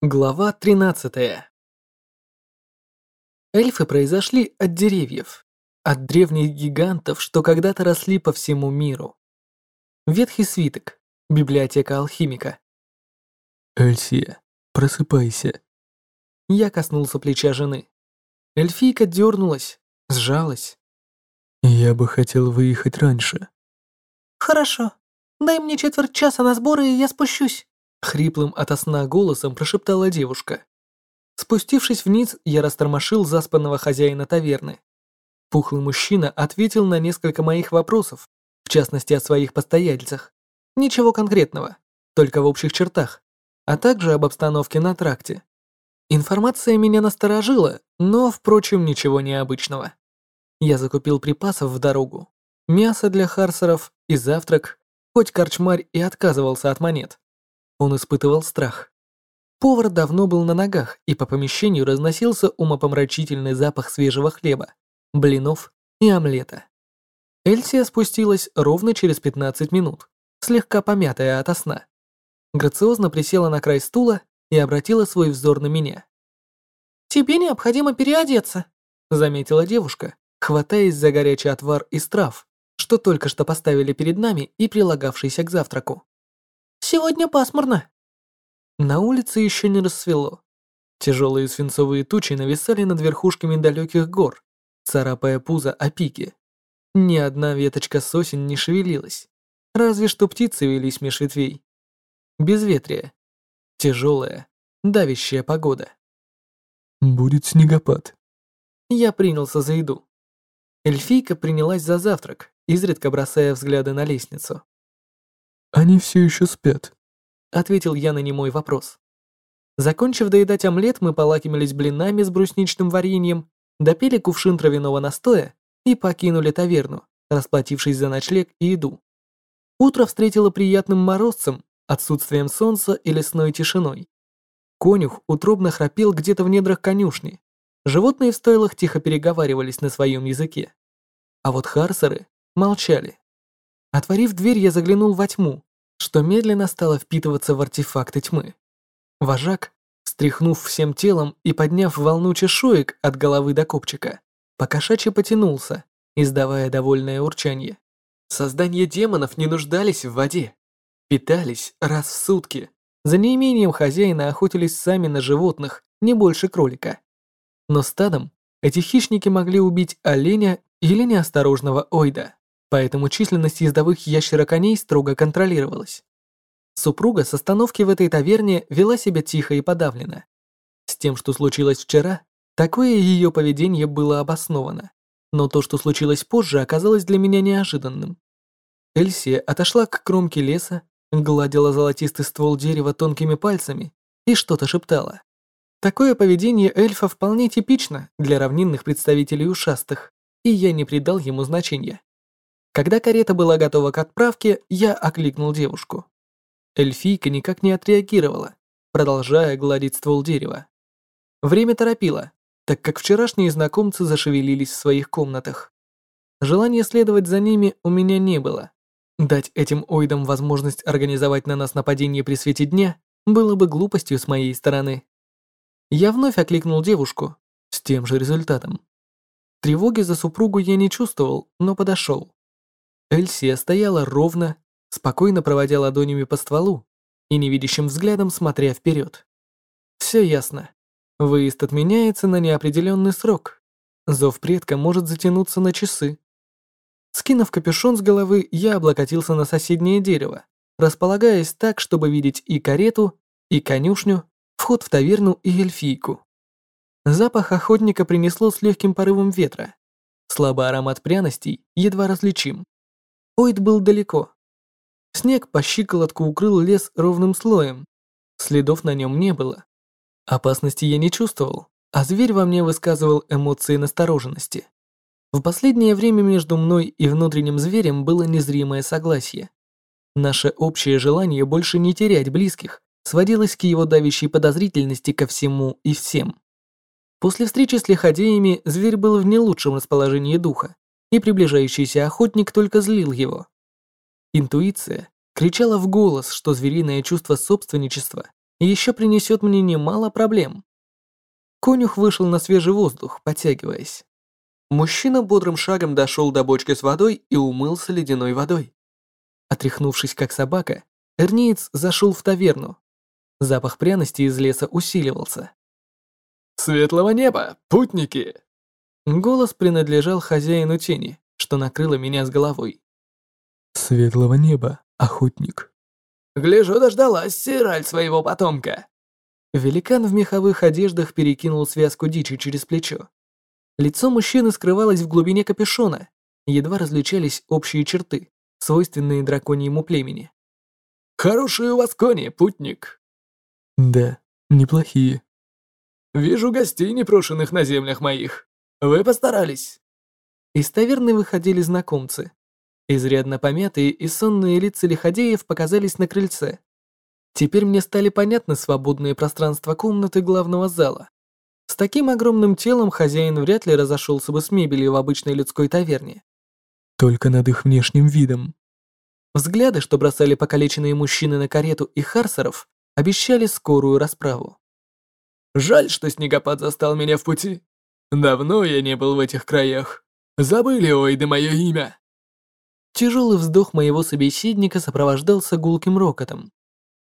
Глава 13. Эльфы произошли от деревьев, от древних гигантов, что когда-то росли по всему миру. Ветхий свиток. Библиотека алхимика. Эльсия, просыпайся. Я коснулся плеча жены. Эльфийка дернулась, сжалась. Я бы хотел выехать раньше. Хорошо. Дай мне четверть часа на сборы, и я спущусь. Хриплым ото сна голосом прошептала девушка. Спустившись вниз, я растормошил заспанного хозяина таверны. Пухлый мужчина ответил на несколько моих вопросов, в частности о своих постояльцах. Ничего конкретного, только в общих чертах, а также об обстановке на тракте. Информация меня насторожила, но, впрочем, ничего необычного. Я закупил припасов в дорогу, мясо для харсеров и завтрак, хоть корчмарь и отказывался от монет. Он испытывал страх. Повар давно был на ногах, и по помещению разносился умопомрачительный запах свежего хлеба, блинов и омлета. Эльсия спустилась ровно через 15 минут, слегка помятая ото сна. Грациозно присела на край стула и обратила свой взор на меня. «Тебе необходимо переодеться», — заметила девушка, хватаясь за горячий отвар из трав, что только что поставили перед нами и прилагавшийся к завтраку. Сегодня пасмурно. На улице еще не рассвело. Тяжелые свинцовые тучи нависали над верхушками далеких гор, царапая пузо о пике. Ни одна веточка сосен не шевелилась, разве что птицы велись меж ветвей. Безветрие. Тяжелая, давящая погода. Будет снегопад. Я принялся за еду. Эльфийка принялась за завтрак, изредка бросая взгляды на лестницу. Они все еще спят», — ответил я на немой вопрос. Закончив доедать омлет, мы полакомились блинами с брусничным вареньем, допили кувшин травяного настоя и покинули таверну, расплатившись за ночлег и еду. Утро встретило приятным морозцем, отсутствием солнца и лесной тишиной. Конюх утробно храпел где-то в недрах конюшни. Животные в стойлах тихо переговаривались на своем языке. А вот харсеры молчали. Отворив дверь, я заглянул во тьму, что медленно стало впитываться в артефакты тьмы. Вожак, встряхнув всем телом и подняв волну чешуек от головы до копчика, покошачьи потянулся, издавая довольное урчание. Создания демонов не нуждались в воде. Питались раз в сутки. За неимением хозяина охотились сами на животных, не больше кролика. Но стадом эти хищники могли убить оленя или неосторожного ойда поэтому численность ездовых ящероконей строго контролировалась. Супруга с остановки в этой таверне вела себя тихо и подавленно. С тем, что случилось вчера, такое ее поведение было обосновано, но то, что случилось позже, оказалось для меня неожиданным. Эльсия отошла к кромке леса, гладила золотистый ствол дерева тонкими пальцами и что-то шептала. Такое поведение эльфа вполне типично для равнинных представителей ушастых, и я не придал ему значения. Когда карета была готова к отправке, я окликнул девушку. Эльфийка никак не отреагировала, продолжая гладить ствол дерева. Время торопило, так как вчерашние знакомцы зашевелились в своих комнатах. Желания следовать за ними у меня не было. Дать этим ойдам возможность организовать на нас нападение при свете дня было бы глупостью с моей стороны. Я вновь окликнул девушку с тем же результатом. Тревоги за супругу я не чувствовал, но подошел. Эльсия стояла ровно, спокойно проводя ладонями по стволу и невидящим взглядом смотря вперед. Все ясно. Выезд отменяется на неопределенный срок. Зов предка может затянуться на часы. Скинув капюшон с головы, я облокотился на соседнее дерево, располагаясь так, чтобы видеть и карету, и конюшню, вход в таверну и эльфийку. Запах охотника принесло с легким порывом ветра. Слабый аромат пряностей едва различим. Ойд был далеко. Снег по щиколотку укрыл лес ровным слоем. Следов на нем не было. Опасности я не чувствовал, а зверь во мне высказывал эмоции настороженности. В последнее время между мной и внутренним зверем было незримое согласие. Наше общее желание больше не терять близких сводилось к его давящей подозрительности ко всему и всем. После встречи с лиходеями зверь был в не лучшем расположении духа и приближающийся охотник только злил его. Интуиция кричала в голос, что звериное чувство собственничества еще принесет мне немало проблем. Конюх вышел на свежий воздух, потягиваясь. Мужчина бодрым шагом дошел до бочки с водой и умылся ледяной водой. Отряхнувшись как собака, Эрниец зашел в таверну. Запах пряности из леса усиливался. «Светлого неба, путники!» Голос принадлежал хозяину тени, что накрыло меня с головой. «Светлого неба, охотник!» «Гляжу, дождалась Сираль своего потомка!» Великан в меховых одеждах перекинул связку дичи через плечо. Лицо мужчины скрывалось в глубине капюшона, едва различались общие черты, свойственные драконьему племени. «Хорошие у вас кони, путник!» «Да, неплохие». «Вижу гостей, непрошенных на землях моих. Вы постарались». Из таверны выходили знакомцы. Изрядно помятые и сонные лица лиходеев показались на крыльце. Теперь мне стали понятны свободные пространства комнаты главного зала. С таким огромным телом хозяин вряд ли разошелся бы с мебелью в обычной людской таверне. Только над их внешним видом. Взгляды, что бросали покалеченные мужчины на карету и харсеров, обещали скорую расправу. Жаль, что снегопад застал меня в пути. Давно я не был в этих краях. Забыли, ой, да мое имя. Тяжелый вздох моего собеседника сопровождался гулким рокотом.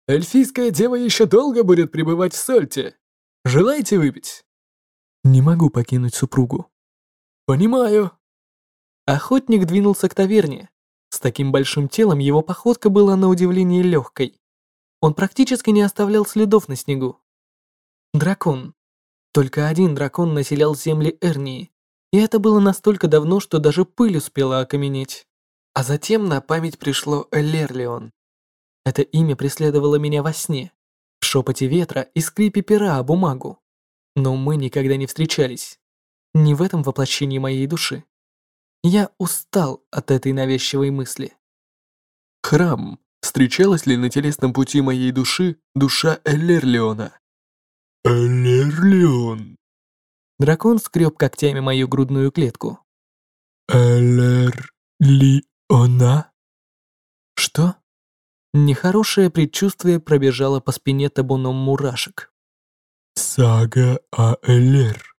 Эльфийская дева еще долго будет пребывать в Сольте. Желаете выпить? Не могу покинуть супругу. Понимаю. Охотник двинулся к таверне. С таким большим телом его походка была на удивление легкой. Он практически не оставлял следов на снегу. Дракон. Только один дракон населял земли Эрнии, и это было настолько давно, что даже пыль успела окаменеть. А затем на память пришло Элерлион. Это имя преследовало меня во сне, в шепоте ветра и скрипе пера о бумагу. Но мы никогда не встречались. Не в этом воплощении моей души. Я устал от этой навязчивой мысли. Храм. Встречалась ли на телесном пути моей души душа Элерлиона? Элерлион. Дракон скреб когтями мою грудную клетку. Элерлиона? Что? Нехорошее предчувствие пробежало по спине табуном мурашек. Сага о Элер.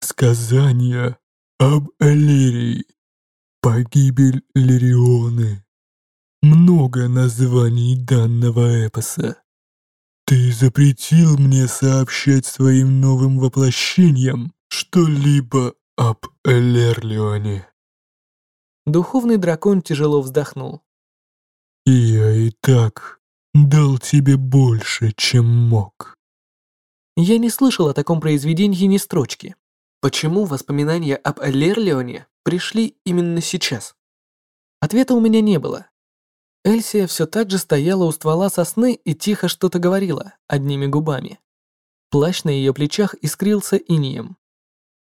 Сказание об Элерии. Погибель Лирионы. Много названий данного эпоса. Ты запретил мне сообщать своим новым воплощениям что-либо об Элерлионе. Духовный дракон тяжело вздохнул. Я и так дал тебе больше, чем мог. Я не слышал о таком произведении ни строчки. Почему воспоминания об Элерлионе пришли именно сейчас? Ответа у меня не было. Эльсия все так же стояла у ствола сосны и тихо что-то говорила, одними губами. Плащ на ее плечах искрился инием.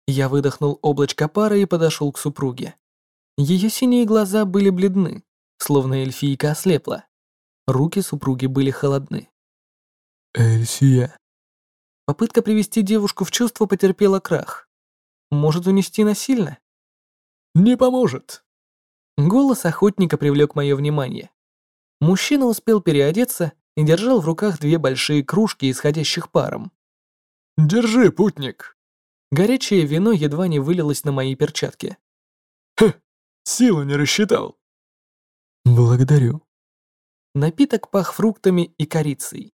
Я выдохнул облачко пара и подошел к супруге. Ее синие глаза были бледны, словно эльфийка ослепла. Руки супруги были холодны. «Эльсия». Попытка привести девушку в чувство потерпела крах. Может унести насильно? «Не поможет». Голос охотника привлек мое внимание. Мужчина успел переодеться и держал в руках две большие кружки, исходящих паром. «Держи, путник!» Горячее вино едва не вылилось на мои перчатки. «Хм, силу не рассчитал!» «Благодарю». Напиток пах фруктами и корицей.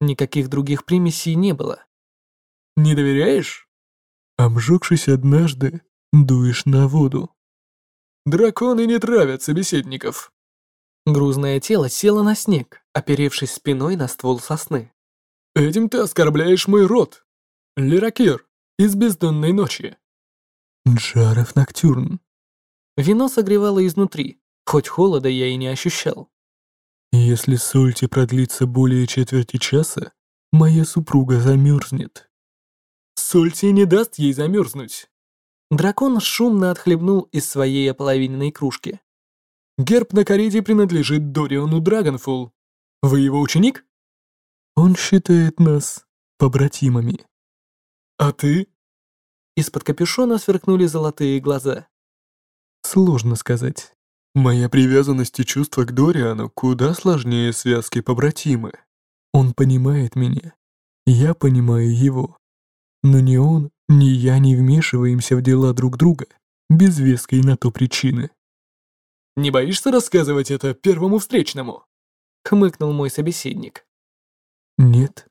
Никаких других примесей не было. «Не доверяешь?» Обжегшись однажды, дуешь на воду. Драконы не травят собеседников. Грузное тело село на снег, оперевшись спиной на ствол сосны. «Этим ты оскорбляешь мой род. Лиракир из бездонной ночи». Джаров Ноктюрн. Вино согревало изнутри, хоть холода я и не ощущал. «Если сольте продлится более четверти часа, моя супруга замерзнет». «Сольти не даст ей замерзнуть». Дракон шумно отхлебнул из своей ополовиненной кружки. Герб на карете принадлежит Дориону Драгонфул. Вы его ученик? Он считает нас побратимами. А ты? Из-под капюшона сверкнули золотые глаза. Сложно сказать. Моя привязанность и чувство к Дориану куда сложнее связки побратимы. Он понимает меня. Я понимаю его. Но ни он, ни я не вмешиваемся в дела друг друга без веской на то причины. «Не боишься рассказывать это первому встречному?» — хмыкнул мой собеседник. «Нет,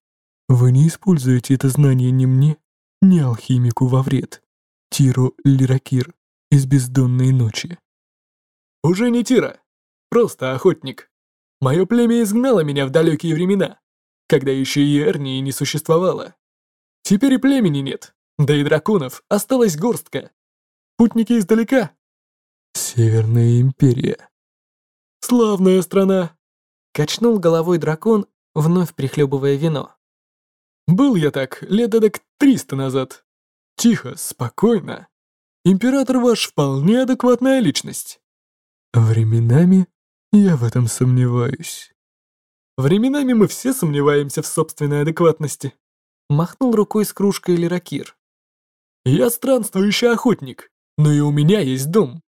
вы не используете это знание ни мне, ни алхимику во вред. Тиро Лиракир из бездонной ночи». «Уже не Тира, просто охотник. Мое племя изгнало меня в далекие времена, когда еще и Эрнии не существовало. Теперь и племени нет, да и драконов осталась горстка. Путники издалека. Северная империя. Славная страна. Качнул головой дракон, вновь прихлебывая вино. Был я так лет эдак триста назад. Тихо, спокойно. Император ваш вполне адекватная личность. Временами я в этом сомневаюсь. Временами мы все сомневаемся в собственной адекватности. Махнул рукой с кружкой Лиракир. Я странствующий охотник, но и у меня есть дом.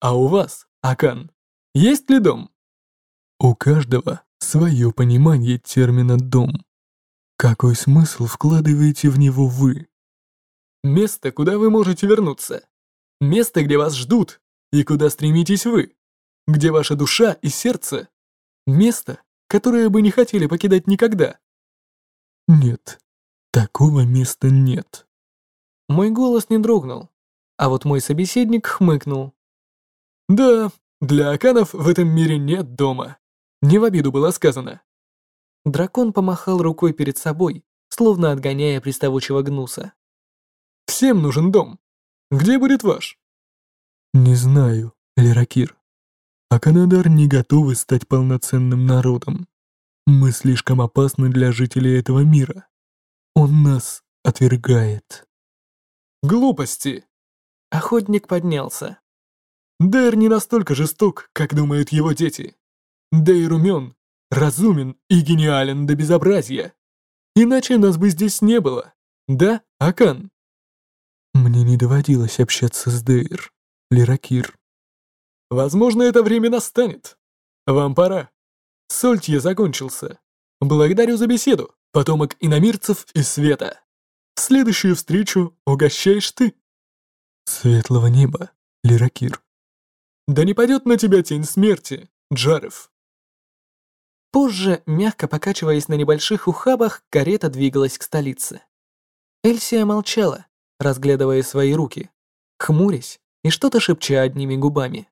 А у вас, Акан, есть ли дом? У каждого свое понимание термина «дом». Какой смысл вкладываете в него вы? Место, куда вы можете вернуться. Место, где вас ждут, и куда стремитесь вы. Где ваша душа и сердце. Место, которое бы не хотели покидать никогда. Нет, такого места нет. Мой голос не дрогнул, а вот мой собеседник хмыкнул. Да, для аканов в этом мире нет дома. Не в обиду было сказано. Дракон помахал рукой перед собой, словно отгоняя приставучего гнуса. Всем нужен дом. Где будет ваш? Не знаю, Леракир. А не готовы стать полноценным народом. Мы слишком опасны для жителей этого мира. Он нас отвергает. Глупости. Охотник поднялся. Дэр не настолько жесток, как думают его дети. Дэр умен, разумен и гениален до безобразия. Иначе нас бы здесь не было. Да, Акан? Мне не доводилось общаться с Дейр, Лиракир. Возможно, это время настанет. Вам пора. Сольтье закончился. Благодарю за беседу, потомок иномирцев и света. Следующую встречу угощаешь ты. Светлого неба, Лиракир. Да не падет на тебя тень смерти, Джарев. Позже, мягко покачиваясь на небольших ухабах, карета двигалась к столице. Эльсия молчала, разглядывая свои руки, хмурясь и что-то шепча одними губами.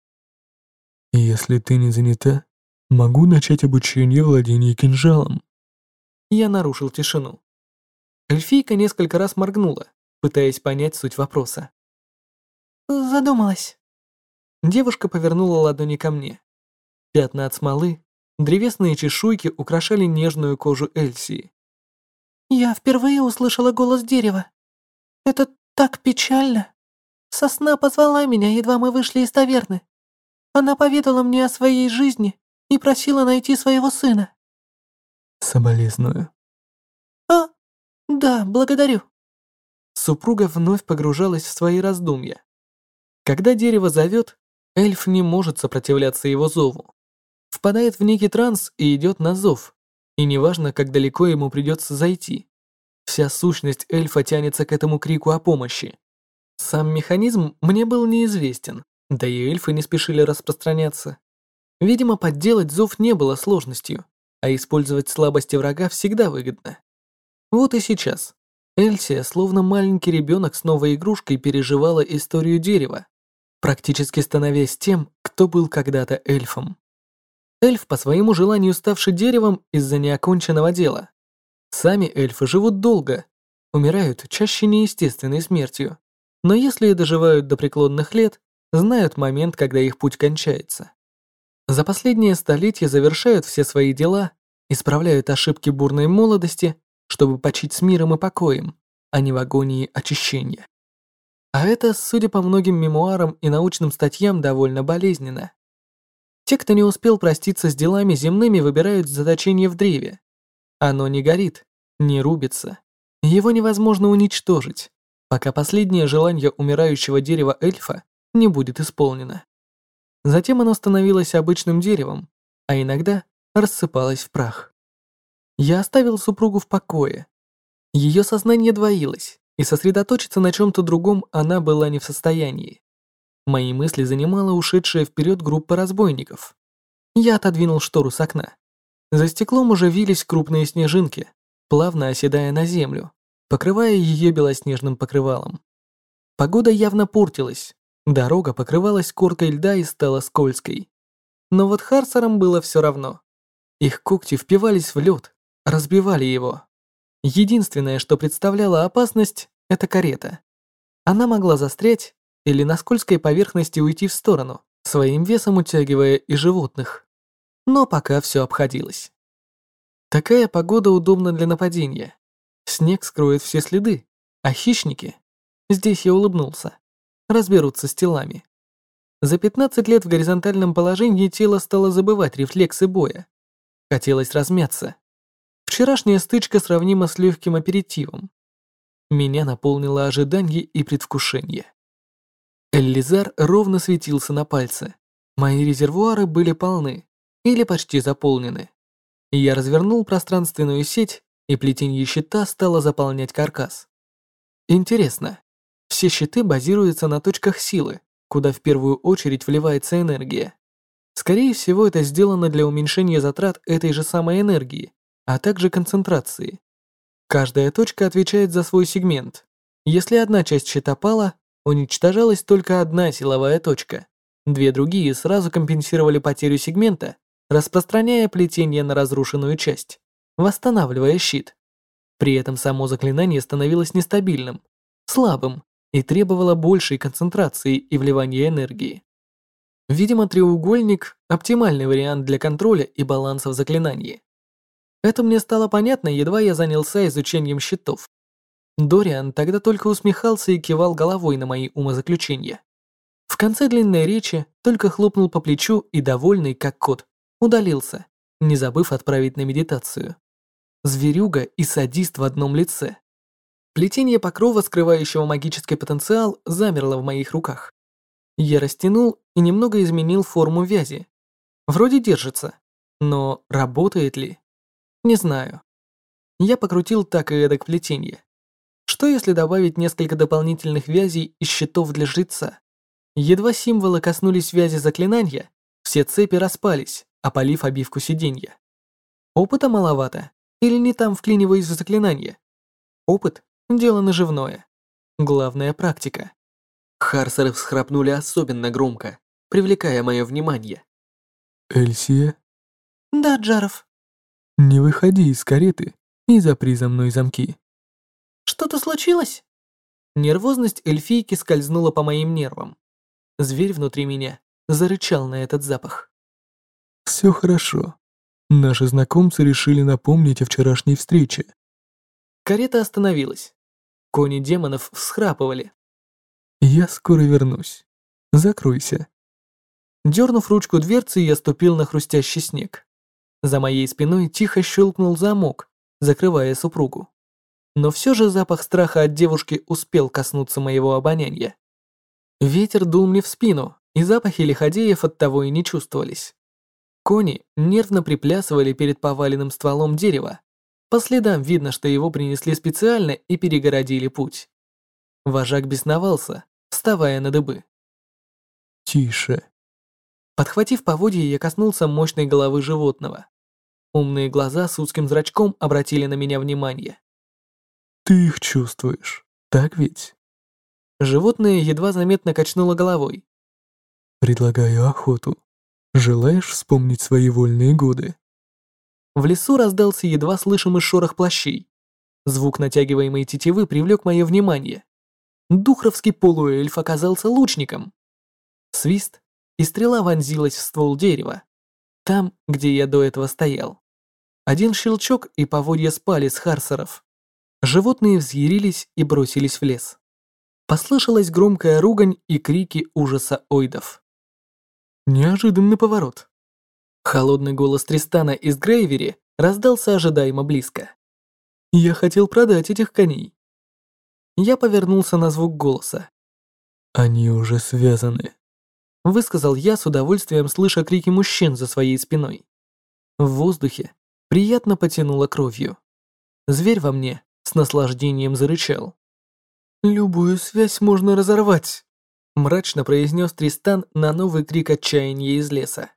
«Если ты не занята, могу начать обучение владения кинжалом». Я нарушил тишину. Эльфийка несколько раз моргнула, пытаясь понять суть вопроса. «Задумалась». Девушка повернула ладони ко мне. Пятна от смолы, древесные чешуйки украшали нежную кожу Эльсии. «Я впервые услышала голос дерева. Это так печально. Сосна позвала меня, едва мы вышли из таверны. Она поведала мне о своей жизни и просила найти своего сына. Соболезную. А, да, благодарю. Супруга вновь погружалась в свои раздумья. Когда дерево зовет, эльф не может сопротивляться его зову. Впадает в некий транс и идет на зов. И неважно, как далеко ему придется зайти. Вся сущность эльфа тянется к этому крику о помощи. Сам механизм мне был неизвестен, да и эльфы не спешили распространяться. Видимо, подделать зов не было сложностью, а использовать слабости врага всегда выгодно. Вот и сейчас. Эльсия, словно маленький ребенок с новой игрушкой, переживала историю дерева, практически становясь тем, кто был когда-то эльфом. Эльф по своему желанию ставший деревом из-за неоконченного дела. Сами эльфы живут долго, умирают чаще неестественной смертью, но если и доживают до преклонных лет, знают момент, когда их путь кончается. За последние столетия завершают все свои дела, исправляют ошибки бурной молодости, чтобы почить с миром и покоем, а не в агонии очищения. А это, судя по многим мемуарам и научным статьям, довольно болезненно. Те, кто не успел проститься с делами земными, выбирают заточение в древе. Оно не горит, не рубится. Его невозможно уничтожить, пока последнее желание умирающего дерева эльфа не будет исполнено. Затем оно становилось обычным деревом, а иногда рассыпалось в прах. Я оставил супругу в покое. Ее сознание двоилось, и сосредоточиться на чем-то другом она была не в состоянии. Мои мысли занимала ушедшая вперед группа разбойников. Я отодвинул штору с окна. За стеклом уже вились крупные снежинки, плавно оседая на землю, покрывая ее белоснежным покрывалом. Погода явно портилась, дорога покрывалась коркой льда и стала скользкой. Но вот Харсерам было все равно. Их когти впивались в лед, разбивали его. Единственное, что представляло опасность, это карета. Она могла застрять или на скользкой поверхности уйти в сторону, своим весом утягивая и животных. Но пока все обходилось. Такая погода удобна для нападения. Снег скроет все следы, а хищники, здесь я улыбнулся, разберутся с телами. За 15 лет в горизонтальном положении тело стало забывать рефлексы боя. Хотелось размяться. Вчерашняя стычка сравнима с легким аперитивом. Меня наполнило ожидание и предвкушение. Эллизар ровно светился на пальце. Мои резервуары были полны или почти заполнены. Я развернул пространственную сеть, и плетение щита стало заполнять каркас. Интересно, все щиты базируются на точках силы, куда в первую очередь вливается энергия. Скорее всего, это сделано для уменьшения затрат этой же самой энергии, а также концентрации. Каждая точка отвечает за свой сегмент. Если одна часть щита пала, уничтожалась только одна силовая точка. Две другие сразу компенсировали потерю сегмента, распространяя плетение на разрушенную часть, восстанавливая щит. При этом само заклинание становилось нестабильным, слабым и требовало большей концентрации и вливания энергии. Видимо, треугольник – оптимальный вариант для контроля и баланса в заклинании. Это мне стало понятно, едва я занялся изучением щитов. Дориан тогда только усмехался и кивал головой на мои умозаключения. В конце длинной речи только хлопнул по плечу и, довольный как кот, удалился, не забыв отправить на медитацию. Зверюга и садист в одном лице. Плетение покрова, скрывающего магический потенциал, замерло в моих руках. Я растянул и немного изменил форму вязи. Вроде держится, но работает ли? Не знаю. Я покрутил так и эдак плетение. Что если добавить несколько дополнительных вязей и щитов для жреца? Едва символы коснулись вязи заклинания, все цепи распались, опалив обивку сиденья. Опыта маловато, или не там вклиниваюсь в заклинание? Опыт – дело наживное. Главная практика. Харсеры всхрапнули особенно громко, привлекая мое внимание. Эльсия? Да, Джаров. Не выходи из кареты и запри за мной замки. Что-то случилось? Нервозность эльфийки скользнула по моим нервам. Зверь внутри меня зарычал на этот запах. Все хорошо. Наши знакомцы решили напомнить о вчерашней встрече. Карета остановилась. Кони демонов всхрапывали. Я скоро вернусь. Закройся. Дернув ручку дверцы, я ступил на хрустящий снег. За моей спиной тихо щелкнул замок, закрывая супругу. Но все же запах страха от девушки успел коснуться моего обоняния. Ветер дул мне в спину, и запахи лиходеев от того и не чувствовались. Кони нервно приплясывали перед поваленным стволом дерева. По следам видно, что его принесли специально и перегородили путь. Вожак бесновался, вставая на дыбы. Тише. Подхватив поводья, я коснулся мощной головы животного. Умные глаза с узким зрачком обратили на меня внимание. Ты их чувствуешь, так ведь? Животное едва заметно качнуло головой. Предлагаю охоту. Желаешь вспомнить свои вольные годы? В лесу раздался едва слышимый шорох плащей. Звук натягиваемой тетивы привлек мое внимание. Духровский полуэльф оказался лучником. Свист, и стрела вонзилась в ствол дерева. Там, где я до этого стоял. Один щелчок, и поводья спали с харсеров. Животные взъярились и бросились в лес. Послышалась громкая ругань и крики ужаса ойдов. Неожиданный поворот. Холодный голос Тристана из Грейвери раздался ожидаемо близко. «Я хотел продать этих коней». Я повернулся на звук голоса. «Они уже связаны», — высказал я с удовольствием, слыша крики мужчин за своей спиной. В воздухе Приятно потянуло кровью. Зверь во мне с наслаждением зарычал. «Любую связь можно разорвать», — мрачно произнес Тристан на новый крик отчаяния из леса.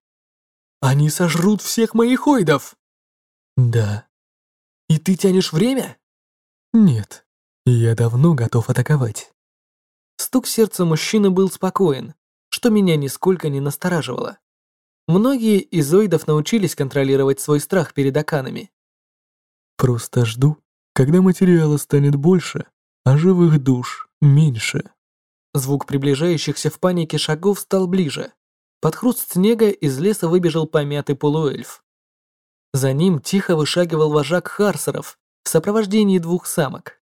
«Они сожрут всех моих ойдов!» «Да». «И ты тянешь время?» «Нет, я давно готов атаковать». Стук сердца мужчины был спокоен, что меня нисколько не настораживало. Многие из оидов научились контролировать свой страх перед аканами. Просто жду, когда материала станет больше, а живых душ меньше. Звук приближающихся в панике шагов стал ближе. Под хруст снега из леса выбежал помятый полуэльф. За ним тихо вышагивал вожак Харсеров в сопровождении двух самок.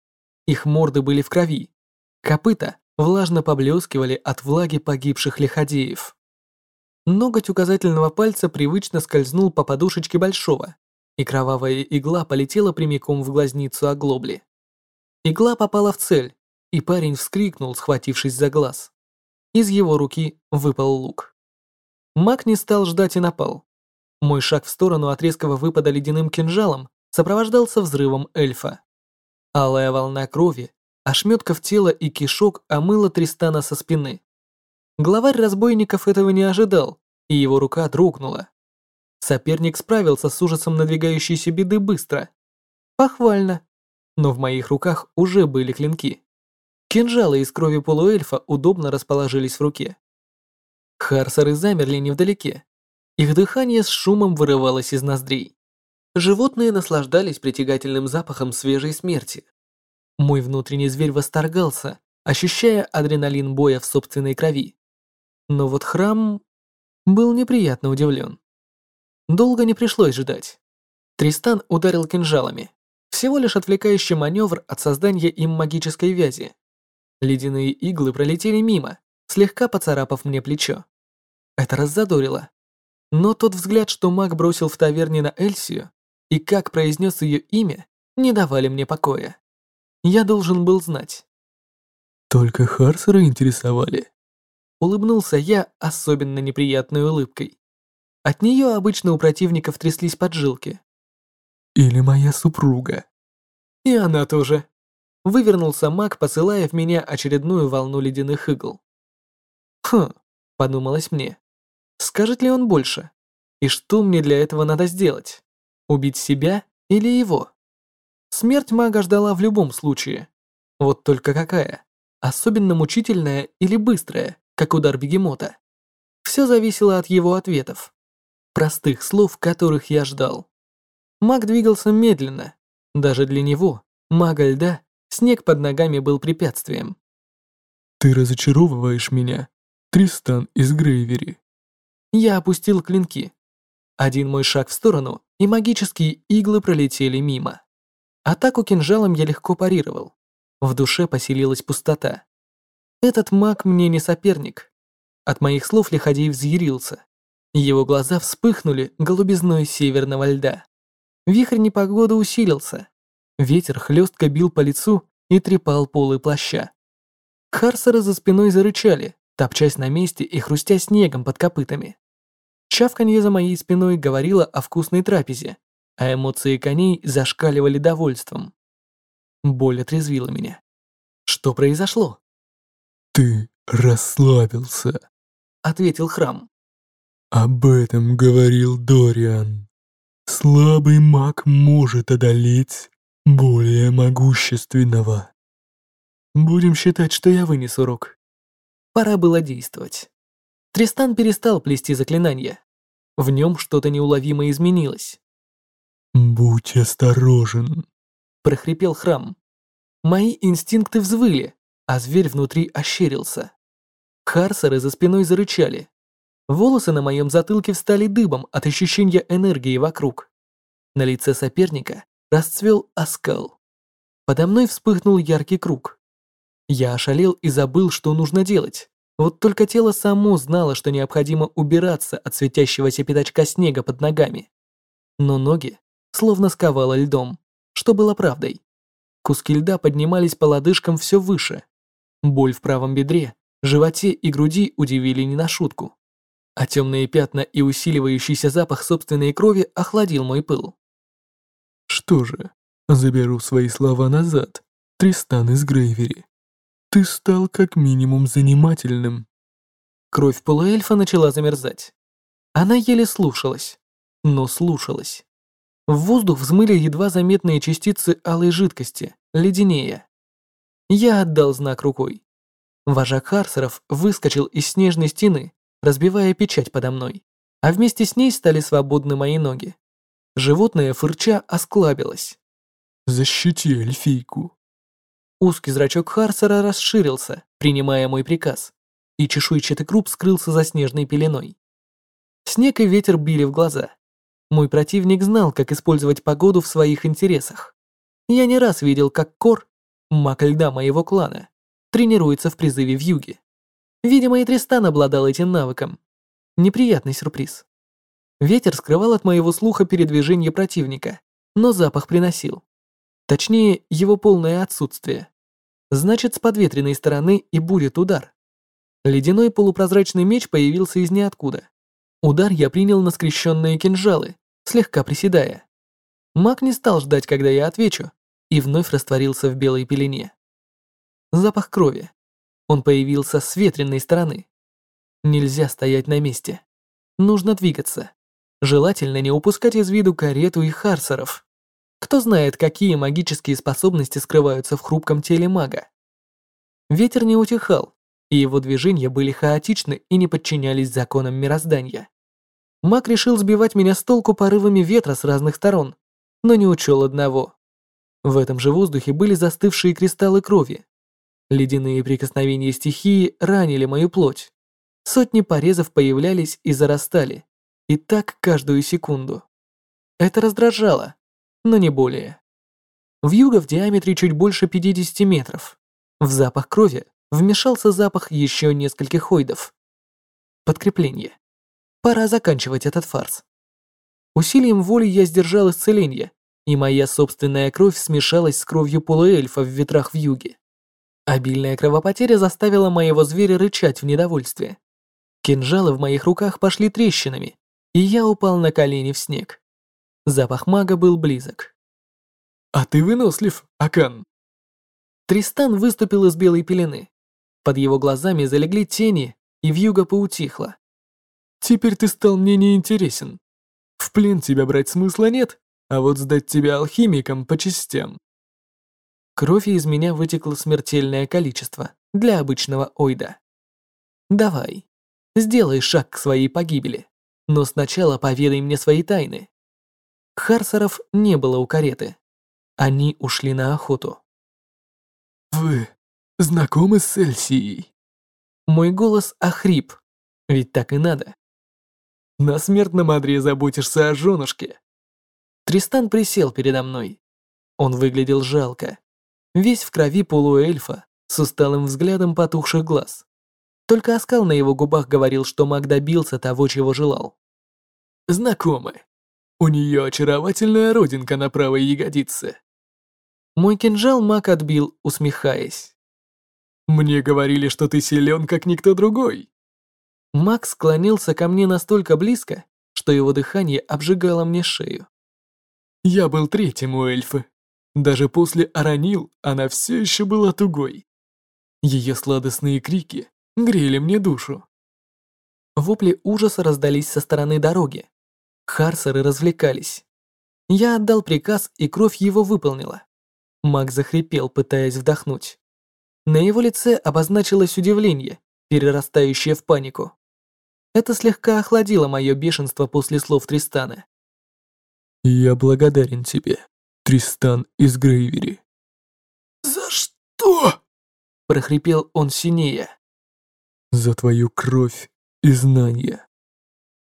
Их морды были в крови. Копыта влажно поблескивали от влаги погибших лиходеев. Ноготь указательного пальца привычно скользнул по подушечке большого, и кровавая игла полетела прямиком в глазницу оглобли. Игла попала в цель, и парень вскрикнул, схватившись за глаз. Из его руки выпал лук. Маг не стал ждать и напал. Мой шаг в сторону от резкого выпада ледяным кинжалом сопровождался взрывом эльфа. Алая волна крови, ошметков тела и кишок омыла Тристана со спины. Главарь разбойников этого не ожидал, и его рука дрогнула. Соперник справился с ужасом надвигающейся беды быстро. Похвально. Но в моих руках уже были клинки. Кинжалы из крови полуэльфа удобно расположились в руке. Харсеры замерли невдалеке. Их дыхание с шумом вырывалось из ноздрей. Животные наслаждались притягательным запахом свежей смерти. Мой внутренний зверь восторгался, ощущая адреналин боя в собственной крови. Но вот храм был неприятно удивлен. Долго не пришлось ждать. Тристан ударил кинжалами. Всего лишь отвлекающий маневр от создания им магической вязи. Ледяные иглы пролетели мимо, слегка поцарапав мне плечо. Это раззадорило. Но тот взгляд, что маг бросил в таверне на Эльсию, и как произнес ее имя, не давали мне покоя. Я должен был знать. Только Харсера интересовали. Улыбнулся я особенно неприятной улыбкой. От нее обычно у противников тряслись поджилки. Или моя супруга. И она тоже. Вывернулся маг, посылая в меня очередную волну ледяных игл. Хм, подумалось мне. Скажет ли он больше? И что мне для этого надо сделать? Убить себя или его? Смерть мага ждала в любом случае. Вот только какая? Особенно мучительная или быстрая? Как удар бегемота. Все зависело от его ответов. Простых слов, которых я ждал. Маг двигался медленно. Даже для него, мага льда, снег под ногами был препятствием. «Ты разочаровываешь меня, Тристан из Грейвери». Я опустил клинки. Один мой шаг в сторону, и магические иглы пролетели мимо. Атаку кинжалом я легко парировал. В душе поселилась пустота. Этот маг мне не соперник. От моих слов Лиходей взъярился. Его глаза вспыхнули голубизной северного льда. Вихрь непогоды усилился. Ветер хлестко бил по лицу и трепал полы плаща. Харсеры за спиной зарычали, топчась на месте и хрустя снегом под копытами. Чавканье за моей спиной говорило о вкусной трапезе, а эмоции коней зашкаливали довольством. Боль отрезвила меня. Что произошло? «Ты расслабился», — ответил храм. «Об этом говорил Дориан. Слабый маг может одолеть более могущественного». Будем считать, что я вынес урок. Пора было действовать. Тристан перестал плести заклинания. В нем что-то неуловимо изменилось. «Будь осторожен», — прохрипел храм. Мои инстинкты взвыли, а зверь внутри ощерился. Харсеры за спиной зарычали. Волосы на моем затылке встали дыбом от ощущения энергии вокруг. На лице соперника расцвел оскал. Подо мной вспыхнул яркий круг. Я ошалел и забыл, что нужно делать. Вот только тело само знало, что необходимо убираться от светящегося пятачка снега под ногами. Но ноги словно сковало льдом, что было правдой. Куски льда поднимались по лодыжкам все выше, Боль в правом бедре, животе и груди удивили не на шутку. А темные пятна и усиливающийся запах собственной крови охладил мой пыл. Что же, заберу свои слова назад, Тристан из Грейвери. Ты стал как минимум занимательным. Кровь полуэльфа начала замерзать. Она еле слушалась, но слушалась. В воздух взмыли едва заметные частицы алой жидкости, леденее. Я отдал знак рукой. Вожак Харсеров выскочил из снежной стены, разбивая печать подо мной, а вместе с ней стали свободны мои ноги. Животное фырча осклабилось. «Защити эльфийку». Узкий зрачок Харсера расширился, принимая мой приказ, и чешуйчатый круп скрылся за снежной пеленой. Снег и ветер били в глаза. Мой противник знал, как использовать погоду в своих интересах. Я не раз видел, как Кор, маг льда моего клана, тренируется в призыве в юге. Видимо, и Тристан обладал этим навыком. Неприятный сюрприз. Ветер скрывал от моего слуха передвижение противника, но запах приносил. Точнее, его полное отсутствие. Значит, с подветренной стороны и будет удар. Ледяной полупрозрачный меч появился из ниоткуда. Удар я принял на скрещенные кинжалы, слегка приседая. Маг не стал ждать, когда я отвечу, и вновь растворился в белой пелене. Запах крови. Он появился с ветреной стороны. Нельзя стоять на месте. Нужно двигаться. Желательно не упускать из виду карету и харсеров. Кто знает, какие магические способности скрываются в хрупком теле мага. Ветер не утихал, и его движения были хаотичны и не подчинялись законам мироздания. Маг решил сбивать меня с толку порывами ветра с разных сторон, но не учел одного. В этом же воздухе были застывшие кристаллы крови. Ледяные прикосновения стихии ранили мою плоть. Сотни порезов появлялись и зарастали. И так каждую секунду. Это раздражало, но не более. Вьюга в диаметре чуть больше 50 метров. В запах крови вмешался запах еще нескольких хойдов. Подкрепление. Пора заканчивать этот фарс. Усилием воли я сдержал исцеление, и моя собственная кровь смешалась с кровью полуэльфа в ветрах в юге. Обильная кровопотеря заставила моего зверя рычать в недовольстве. Кинжалы в моих руках пошли трещинами, и я упал на колени в снег. Запах мага был близок. «А ты вынослив, Акан?» Тристан выступил из белой пелены. Под его глазами залегли тени, и вьюга поутихла. Теперь ты стал мне неинтересен. В плен тебя брать смысла нет, а вот сдать тебя алхимикам по частям. Крови из меня вытекло смертельное количество для обычного ойда. Давай, сделай шаг к своей погибели, но сначала поведай мне свои тайны. Харсеров не было у кареты. Они ушли на охоту. Вы знакомы с Эльсией? Мой голос охрип, ведь так и надо. На смертном одре заботишься о женушке. Тристан присел передо мной. Он выглядел жалко. Весь в крови полуэльфа, с усталым взглядом потухших глаз. Только оскал на его губах говорил, что маг добился того, чего желал. Знакомы. У нее очаровательная родинка на правой ягодице. Мой кинжал маг отбил, усмехаясь. Мне говорили, что ты силен, как никто другой. Макс склонился ко мне настолько близко, что его дыхание обжигало мне шею. Я был третьим у эльфы. Даже после Аранил она все еще была тугой. Ее сладостные крики грели мне душу. Вопли ужаса раздались со стороны дороги. Харсеры развлекались. Я отдал приказ, и кровь его выполнила. Маг захрипел, пытаясь вдохнуть. На его лице обозначилось удивление, перерастающее в панику. Это слегка охладило мое бешенство после слов Тристана. «Я благодарен тебе, Тристан из Грейвери». «За что?» – прохрипел он синее. «За твою кровь и знания».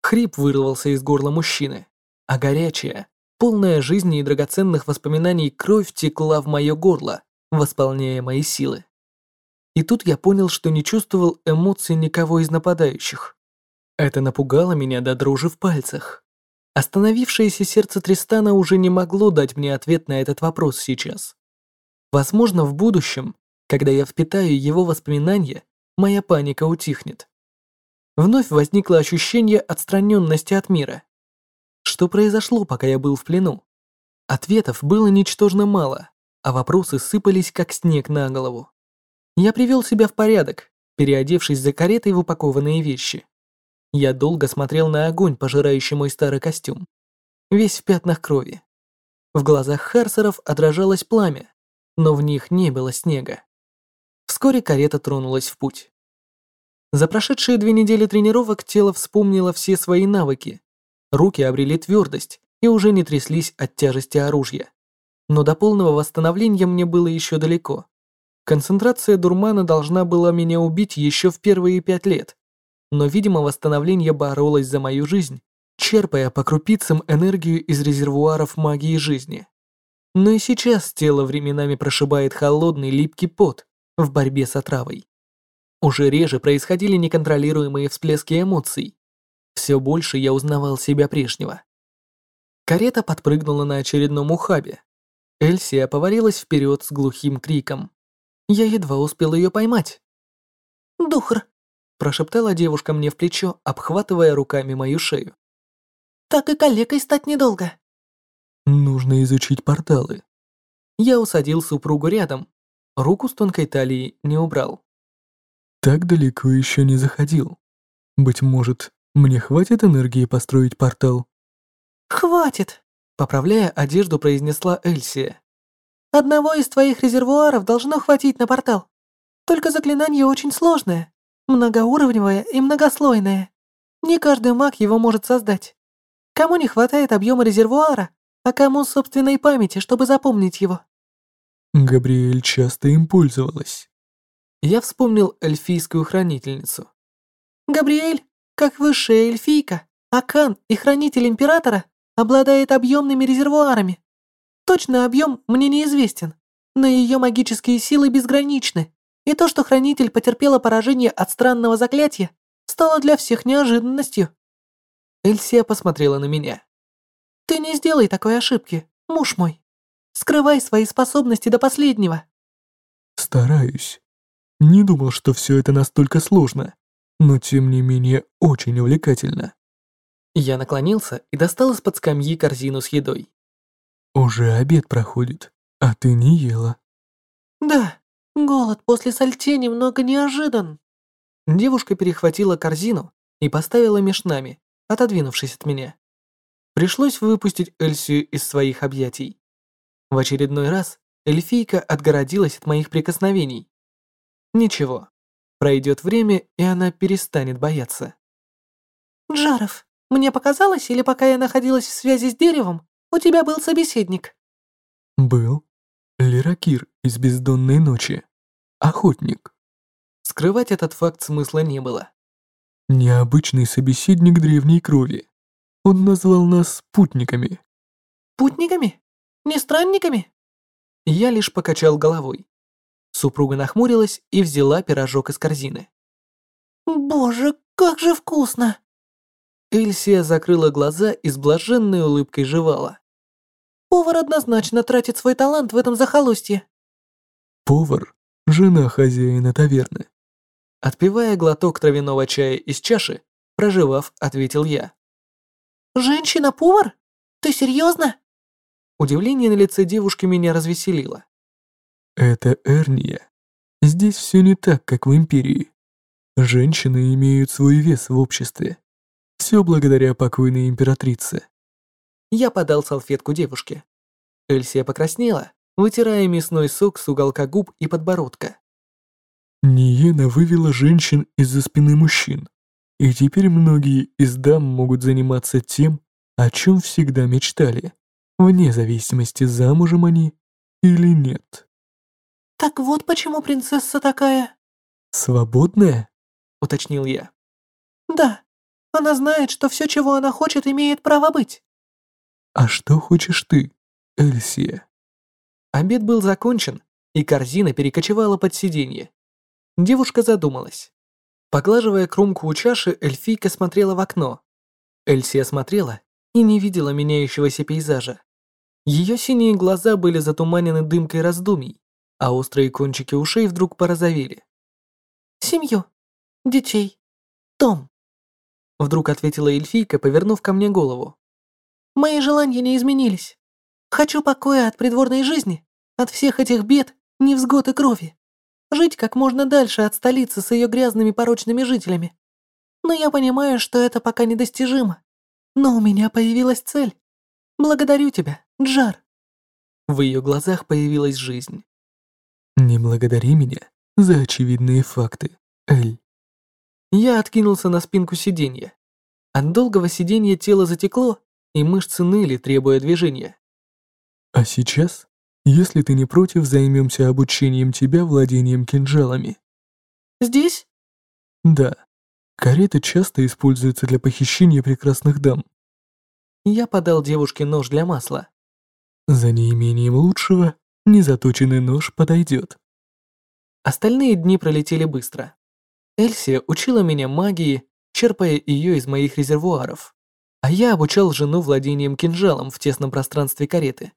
Хрип вырвался из горла мужчины, а горячая, полная жизни и драгоценных воспоминаний кровь текла в мое горло, восполняя мои силы. И тут я понял, что не чувствовал эмоций никого из нападающих. Это напугало меня до дрожи в пальцах. Остановившееся сердце Тристана уже не могло дать мне ответ на этот вопрос сейчас. Возможно, в будущем, когда я впитаю его воспоминания, моя паника утихнет. Вновь возникло ощущение отстраненности от мира. Что произошло, пока я был в плену? Ответов было ничтожно мало, а вопросы сыпались как снег на голову. Я привел себя в порядок, переодевшись за каретой в упакованные вещи. Я долго смотрел на огонь, пожирающий мой старый костюм. Весь в пятнах крови. В глазах Харсеров отражалось пламя, но в них не было снега. Вскоре карета тронулась в путь. За прошедшие две недели тренировок тело вспомнило все свои навыки. Руки обрели твердость и уже не тряслись от тяжести оружия. Но до полного восстановления мне было еще далеко. Концентрация дурмана должна была меня убить еще в первые пять лет. Но, видимо, восстановление боролось за мою жизнь, черпая по крупицам энергию из резервуаров магии жизни. Но и сейчас тело временами прошибает холодный липкий пот в борьбе с отравой. Уже реже происходили неконтролируемые всплески эмоций. Все больше я узнавал себя прежнего. Карета подпрыгнула на очередном ухабе. Эльсия поварилась вперед с глухим криком. Я едва успел ее поймать. «Духр!» – прошептала девушка мне в плечо, обхватывая руками мою шею. Так и калекой стать недолго. Нужно изучить порталы. Я усадил супругу рядом. Руку с тонкой талии не убрал. Так далеко еще не заходил. Быть может, мне хватит энергии построить портал? Хватит, поправляя одежду, произнесла Эльсия. Одного из твоих резервуаров должно хватить на портал. Только заклинание очень сложное, многоуровневое и многослойное. Не каждый маг его может создать. Кому не хватает объема резервуара, а кому собственной памяти, чтобы запомнить его. Габриэль часто им пользовалась. Я вспомнил эльфийскую хранительницу. Габриэль, как высшая эльфийка, Акан и хранитель императора, обладает объемными резервуарами. Точный объем мне неизвестен, но ее магические силы безграничны, и то, что хранитель потерпела поражение от странного заклятия, стало для всех неожиданностью. Эльсия посмотрела на меня. «Ты не сделай такой ошибки, муж мой. Скрывай свои способности до последнего». «Стараюсь. Не думал, что все это настолько сложно, но тем не менее очень увлекательно». Я наклонился и достал из-под скамьи корзину с едой. «Уже обед проходит, а ты не ела». «Да, голод после сальте немного неожидан». Девушка перехватила корзину и поставила меж нами, отодвинувшись от меня. Пришлось выпустить Эльсию из своих объятий. В очередной раз эльфийка отгородилась от моих прикосновений. Ничего, пройдет время, и она перестанет бояться. «Джаров, мне показалось, или пока я находилась в связи с деревом, у тебя был собеседник?» «Был. Лиракир из бездонной ночи. Охотник». Скрывать этот факт смысла не было. Необычный собеседник древней крови. Он назвал нас путниками. Путниками? Не странниками? Я лишь покачал головой. Супруга нахмурилась и взяла пирожок из корзины. Боже, как же вкусно! Эльсия закрыла глаза и с блаженной улыбкой жевала. Повар однозначно тратит свой талант в этом захолустье. Повар – жена хозяина таверны. Отпивая глоток травяного чая из чаши, проживав, ответил я. «Женщина-повар? Ты серьезно?» Удивление на лице девушки меня развеселило. «Это Эрния. Здесь все не так, как в Империи. Женщины имеют свой вес в обществе. Все благодаря покойной императрице». Я подал салфетку девушке. Эльсия покраснела, вытирая мясной сок с уголка губ и подбородка. Ниена вывела женщин из-за спины мужчин, и теперь многие из дам могут заниматься тем, о чем всегда мечтали, вне зависимости, замужем они или нет. «Так вот почему принцесса такая...» «Свободная?» — уточнил я. «Да, она знает, что все, чего она хочет, имеет право быть». «А что хочешь ты, Эльсия?» Обед был закончен, и корзина перекочевала под сиденье. Девушка задумалась. Поглаживая кромку у чаши, эльфийка смотрела в окно. Эльсия смотрела и не видела меняющегося пейзажа. Ее синие глаза были затуманены дымкой раздумий, а острые кончики ушей вдруг порозовели. «Семью, детей, дом», — вдруг ответила эльфийка, повернув ко мне голову. «Мои желания не изменились. Хочу покоя от придворной жизни, от всех этих бед, невзгод и крови. Жить как можно дальше от столицы с ее грязными порочными жителями. Но я понимаю, что это пока недостижимо. Но у меня появилась цель. Благодарю тебя, Джар». В ее глазах появилась жизнь. «Не благодари меня за очевидные факты, Эль». Я откинулся на спинку сиденья. От долгого сиденья тело затекло, и мышцы ныли, требуя движения. «А сейчас, если ты не против, займемся обучением тебя владением кинжалами». «Здесь?» «Да. Кареты часто используются для похищения прекрасных дам. Я подал девушке нож для масла. За неимением лучшего, незаточенный нож подойдет. Остальные дни пролетели быстро. Эльсия учила меня магии, черпая ее из моих резервуаров. А я обучал жену владением кинжалом в тесном пространстве кареты,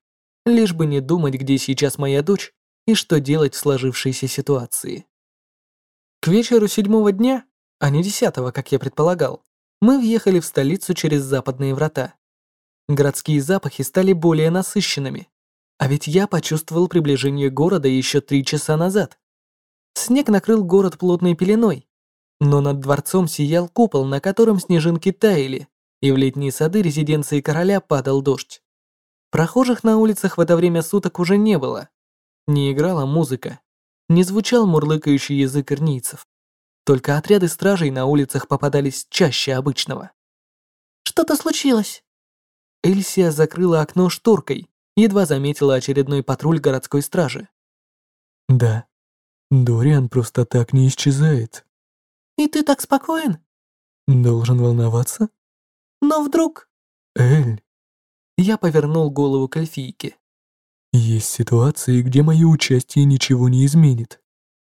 лишь бы не думать, где сейчас моя дочь и что делать в сложившейся ситуации. К вечеру седьмого дня, а не десятого, как я предполагал, мы въехали в столицу через западные врата. Городские запахи стали более насыщенными. А ведь я почувствовал приближение города еще три часа назад. Снег накрыл город плотной пеленой, но над дворцом сиял купол, на котором снежинки таяли, и в летние сады резиденции короля падал дождь. Прохожих на улицах в это время суток уже не было. Не играла музыка, не звучал мурлыкающий язык ирнийцев. Только отряды стражей на улицах попадались чаще обычного. «Что-то случилось?» Эльсия закрыла окно шторкой, едва заметила очередной патруль городской стражи. Да, Дориан просто так не исчезает. И ты так спокоен? Должен волноваться? Но вдруг... Эль. Я повернул голову к эльфийке. Есть ситуации, где мое участие ничего не изменит.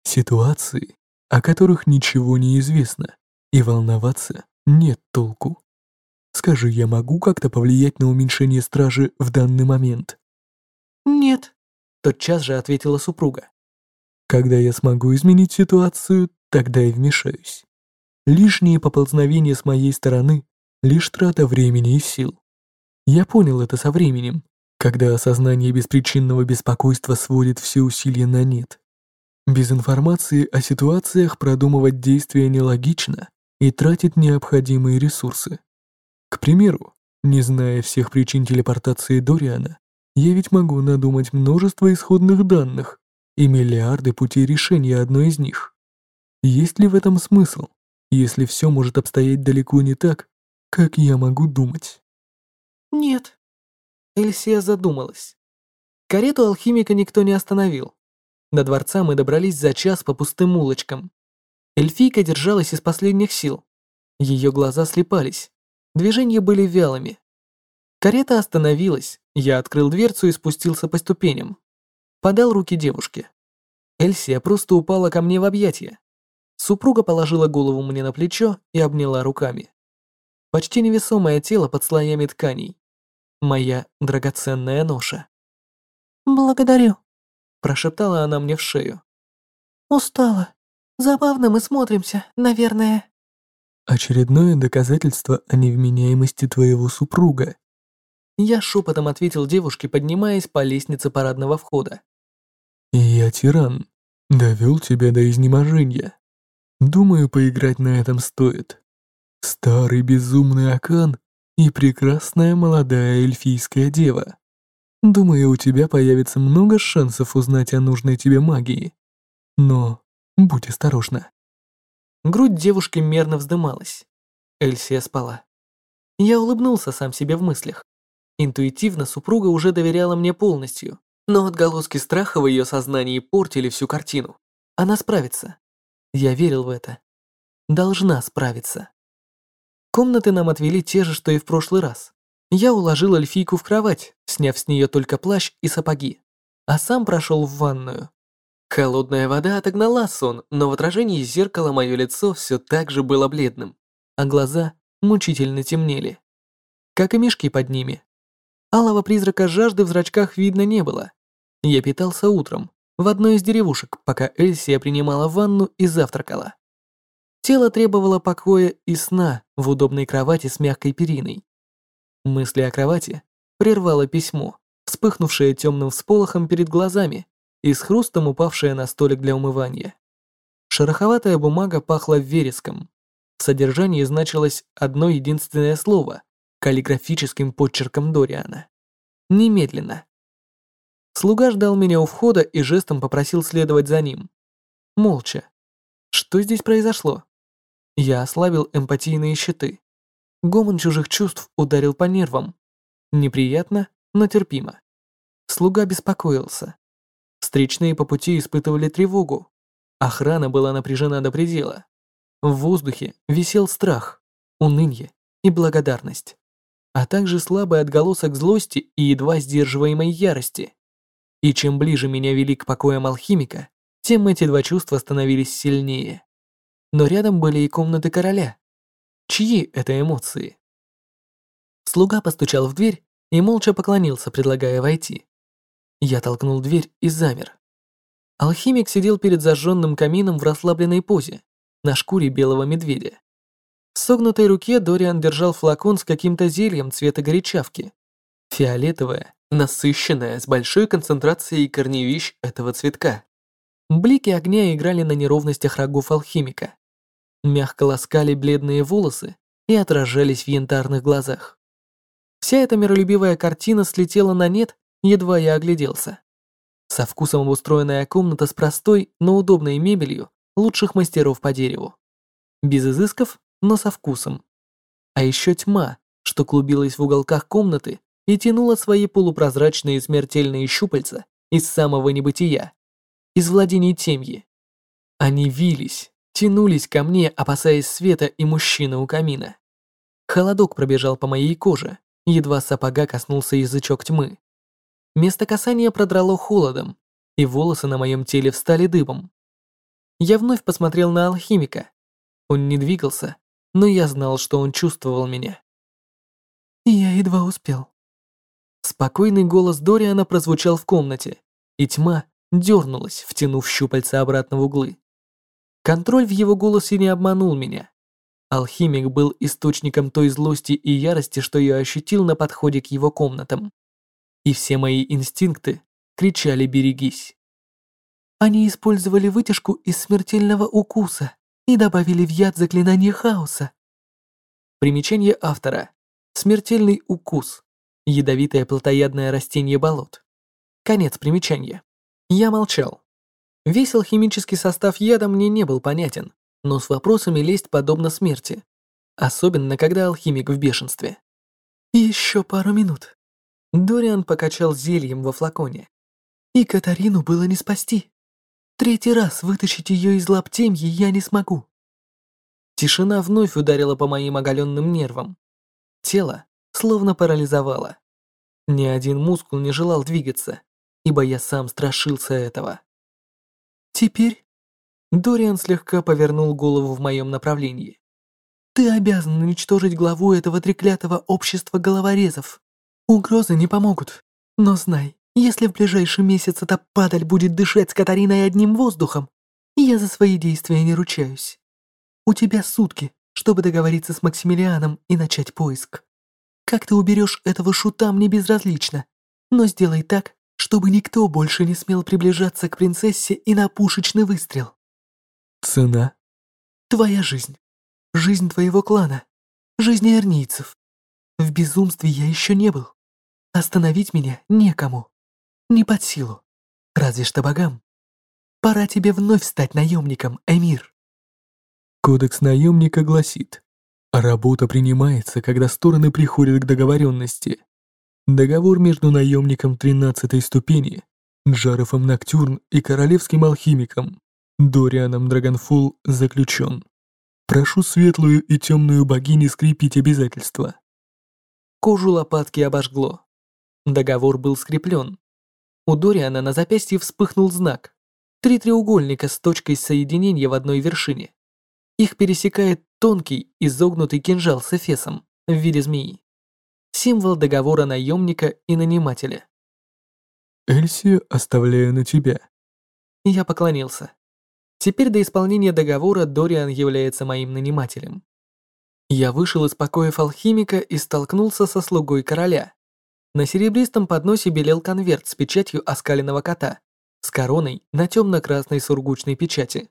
Ситуации, о которых ничего не известно, и волноваться нет толку. Скажи, я могу как-то повлиять на уменьшение стражи в данный момент? Нет, тотчас же ответила супруга. Когда я смогу изменить ситуацию, тогда и вмешаюсь. Лишние поползновения с моей стороны — лишь трата времени и сил. Я понял это со временем, когда осознание беспричинного беспокойства сводит все усилия на нет. Без информации о ситуациях продумывать действия нелогично и тратить необходимые ресурсы. К примеру, не зная всех причин телепортации Дориана, я ведь могу надумать множество исходных данных и миллиарды путей решения одной из них. Есть ли в этом смысл, если все может обстоять далеко не так, как я могу думать? Нет. Эльсия задумалась. Карету алхимика никто не остановил. До дворца мы добрались за час по пустым улочкам. Эльфийка держалась из последних сил. Ее глаза слепались. Движения были вялыми. Карета остановилась, я открыл дверцу и спустился по ступеням. Подал руки девушке. Эльсия просто упала ко мне в объятия. Супруга положила голову мне на плечо и обняла руками. Почти невесомое тело под слоями тканей. Моя драгоценная ноша. «Благодарю», – прошептала она мне в шею. «Устала. Забавно мы смотримся, наверное». Очередное доказательство о невменяемости твоего супруга. Я шепотом ответил девушке, поднимаясь по лестнице парадного входа. Я тиран. Довел тебя до изнеможения. Думаю, поиграть на этом стоит. Старый безумный Акан и прекрасная молодая эльфийская дева. Думаю, у тебя появится много шансов узнать о нужной тебе магии. Но будь осторожна. Грудь девушки мерно вздымалась. Эльсия спала. Я улыбнулся сам себе в мыслях. Интуитивно супруга уже доверяла мне полностью, но отголоски страха в ее сознании портили всю картину. Она справится. Я верил в это. Должна справиться. Комнаты нам отвели те же, что и в прошлый раз. Я уложил эльфийку в кровать, сняв с нее только плащ и сапоги, а сам прошел в ванную. Холодная вода отогнала сон, но в отражении зеркала мое лицо все так же было бледным, а глаза мучительно темнели. Как и мешки под ними. Алого призрака жажды в зрачках видно не было. Я питался утром, в одной из деревушек, пока Эльсия принимала ванну и завтракала. Тело требовало покоя и сна в удобной кровати с мягкой периной. Мысли о кровати прервало письмо, вспыхнувшая темным всполохом перед глазами и с хрустом упавшая на столик для умывания. Шероховатая бумага пахла вереском. В содержании значилось одно единственное слово каллиграфическим подчерком Дориана. Немедленно. Слуга ждал меня у входа и жестом попросил следовать за ним. Молча. Что здесь произошло? Я ослабил эмпатийные щиты. Гомон чужих чувств ударил по нервам. Неприятно, но терпимо. Слуга беспокоился. Встречные по пути испытывали тревогу. Охрана была напряжена до предела. В воздухе висел страх, уныние и благодарность, а также слабый отголосок злости и едва сдерживаемой ярости. И чем ближе меня вели к покоям алхимика, тем эти два чувства становились сильнее. Но рядом были и комнаты короля. Чьи это эмоции? Слуга постучал в дверь и молча поклонился, предлагая войти. Я толкнул дверь и замер. Алхимик сидел перед зажженным камином в расслабленной позе, на шкуре белого медведя. В согнутой руке Дориан держал флакон с каким-то зельем цвета горячавки. Фиолетовое, насыщенное, с большой концентрацией корневищ этого цветка. Блики огня играли на неровностях рогов алхимика. Мягко ласкали бледные волосы и отражались в янтарных глазах. Вся эта миролюбивая картина слетела на нет, едва я огляделся. Со вкусом обустроенная комната с простой, но удобной мебелью лучших мастеров по дереву. Без изысков, но со вкусом. А еще тьма, что клубилась в уголках комнаты и тянула свои полупрозрачные смертельные щупальца из самого небытия, из владений темьи. Они вились, тянулись ко мне, опасаясь света и мужчины у камина. Холодок пробежал по моей коже, едва сапога коснулся язычок тьмы. Место касания продрало холодом, и волосы на моем теле встали дыбом. Я вновь посмотрел на алхимика. Он не двигался, но я знал, что он чувствовал меня. «Я едва успел». Спокойный голос Дориана прозвучал в комнате, и тьма дернулась, втянув щупальца обратно в углы. Контроль в его голосе не обманул меня. Алхимик был источником той злости и ярости, что я ощутил на подходе к его комнатам и все мои инстинкты кричали «берегись». Они использовали вытяжку из смертельного укуса и добавили в яд заклинание хаоса. Примечание автора. Смертельный укус. Ядовитое плотоядное растение болот. Конец примечания. Я молчал. Весь алхимический состав яда мне не был понятен, но с вопросами лезть подобно смерти. Особенно, когда алхимик в бешенстве. «Еще пару минут», Дориан покачал зельем во флаконе. И Катарину было не спасти. Третий раз вытащить ее из лап темьи я не смогу. Тишина вновь ударила по моим оголенным нервам. Тело словно парализовало. Ни один мускул не желал двигаться, ибо я сам страшился этого. Теперь Дориан слегка повернул голову в моем направлении. Ты обязан уничтожить главу этого треклятого общества головорезов. Угрозы не помогут. Но знай, если в ближайший месяц эта падаль будет дышать с Катариной одним воздухом, я за свои действия не ручаюсь. У тебя сутки, чтобы договориться с Максимилианом и начать поиск. Как ты уберешь этого шута, мне безразлично. Но сделай так, чтобы никто больше не смел приближаться к принцессе и на пушечный выстрел. Цена? Твоя жизнь. Жизнь твоего клана. Жизнь эрнийцев. В безумстве я еще не был. Остановить меня некому. Не под силу. Разве что богам. Пора тебе вновь стать наемником, Эмир. Кодекс наемника гласит, работа принимается, когда стороны приходят к договоренности. Договор между наемником 13 ступени, Джарефом Ноктюрн и королевским алхимиком Дорианом Драгонфул заключен. Прошу светлую и темную богини скрепить обязательства. Кожу лопатки обожгло. Договор был скреплен. У Дориана на запястье вспыхнул знак. Три треугольника с точкой соединения в одной вершине. Их пересекает тонкий, изогнутый кинжал с эфесом в виде змеи. Символ договора наемника и нанимателя. «Эльси оставляю на тебя». Я поклонился. Теперь до исполнения договора Дориан является моим нанимателем. Я вышел из покоев алхимика и столкнулся со слугой короля. На серебристом подносе белел конверт с печатью оскаленного кота, с короной на темно-красной сургучной печати.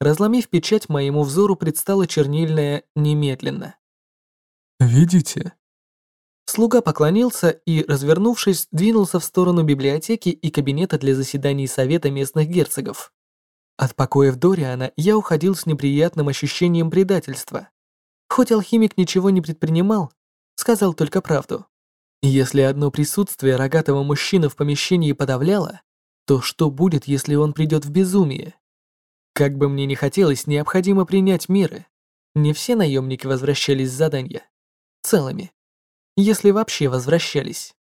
Разломив печать, моему взору предстала чернильная «немедленно». «Видите?» Слуга поклонился и, развернувшись, двинулся в сторону библиотеки и кабинета для заседаний Совета местных герцогов. От покоев Дориана я уходил с неприятным ощущением предательства. Хоть алхимик ничего не предпринимал, сказал только правду. Если одно присутствие рогатого мужчины в помещении подавляло, то что будет, если он придет в безумие? Как бы мне ни хотелось, необходимо принять меры. Не все наемники возвращались с задания. Целыми если вообще возвращались.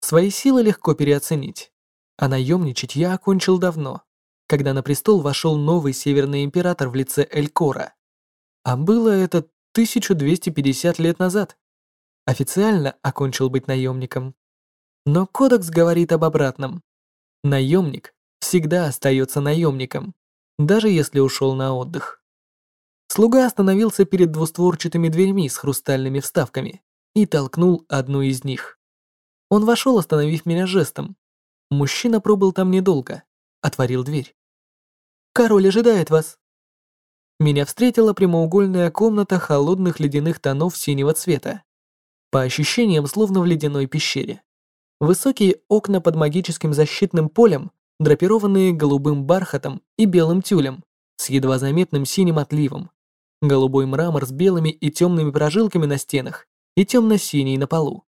Свои силы легко переоценить, а наемничать я окончил давно, когда на престол вошел новый северный император в лице Элькора. А было это 1250 лет назад. Официально окончил быть наемником. Но кодекс говорит об обратном. Наемник всегда остается наемником, даже если ушел на отдых. Слуга остановился перед двустворчатыми дверьми с хрустальными вставками и толкнул одну из них. Он вошел, остановив меня жестом. Мужчина пробыл там недолго. Отворил дверь. «Король ожидает вас». Меня встретила прямоугольная комната холодных ледяных тонов синего цвета. По ощущениям, словно в ледяной пещере. Высокие окна под магическим защитным полем, драпированные голубым бархатом и белым тюлем, с едва заметным синим отливом. Голубой мрамор с белыми и темными прожилками на стенах и темно-синий на полу.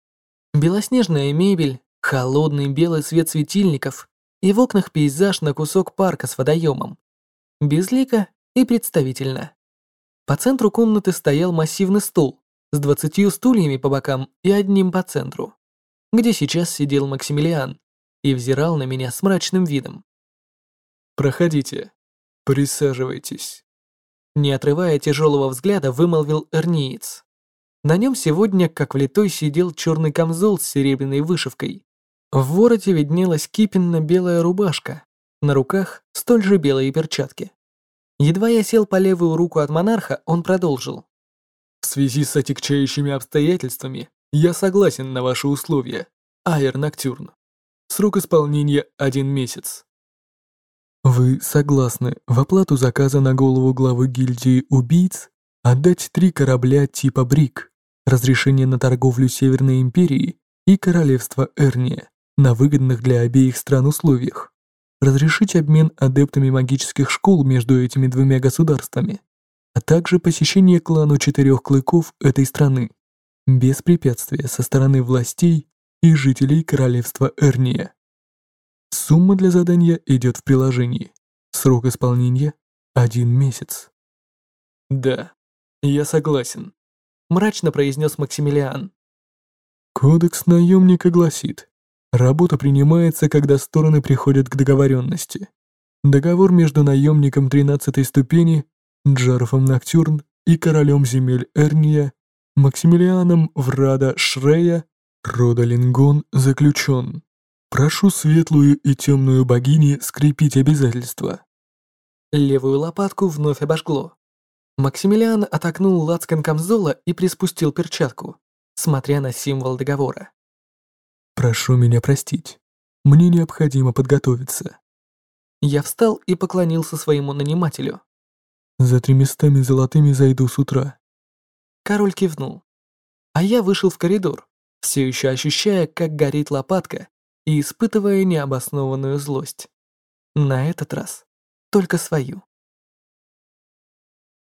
Белоснежная мебель, холодный белый свет светильников и в окнах пейзаж на кусок парка с водоемом. Безлико и представительно. По центру комнаты стоял массивный стул с двадцатью стульями по бокам и одним по центру, где сейчас сидел Максимилиан и взирал на меня с мрачным видом. «Проходите, присаживайтесь», не отрывая тяжелого взгляда, вымолвил Эрниец. На нем сегодня, как влитой, сидел черный камзол с серебряной вышивкой. В вороте виднелась кипенно-белая рубашка, на руках столь же белые перчатки. Едва я сел по левую руку от монарха, он продолжил. «В связи с отягчающими обстоятельствами я согласен на ваши условия, Айр Ноктюрн. Срок исполнения один месяц». «Вы согласны в оплату заказа на голову главы гильдии убийц отдать три корабля типа Брик, разрешение на торговлю Северной Империи и Королевства Эрния на выгодных для обеих стран условиях, разрешить обмен адептами магических школ между этими двумя государствами, а также посещение клану Четырех Клыков этой страны, без препятствия со стороны властей и жителей Королевства Эрния. Сумма для задания идет в приложении. Срок исполнения — один месяц. Да, я согласен мрачно произнес Максимилиан. Кодекс наемника гласит, работа принимается, когда стороны приходят к договоренности. Договор между наемником 13 ступени, Джарфом Ноктюрн и королем земель Эрния, Максимилианом Врада Шрея, рода Лингон заключен. Прошу светлую и темную богини скрепить обязательства. Левую лопатку вновь обожгло. Максимилиан отогнул лацкан камзола и приспустил перчатку, смотря на символ договора. «Прошу меня простить. Мне необходимо подготовиться». Я встал и поклонился своему нанимателю. «За тремястами золотыми зайду с утра». Король кивнул. А я вышел в коридор, все еще ощущая, как горит лопатка и испытывая необоснованную злость. На этот раз только свою.